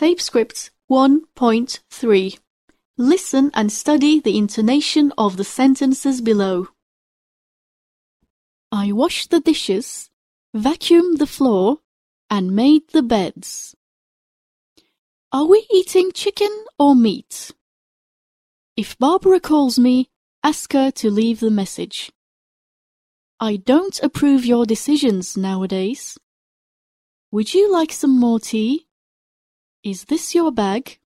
Tape script 1.3 Listen and study the intonation of the sentences below. I washed the dishes, vacuumed the floor, and made the beds. Are we eating chicken or meat? If Barbara calls me, ask her to leave the message. I don't approve your decisions nowadays. Would you like some more tea? Is this your bag?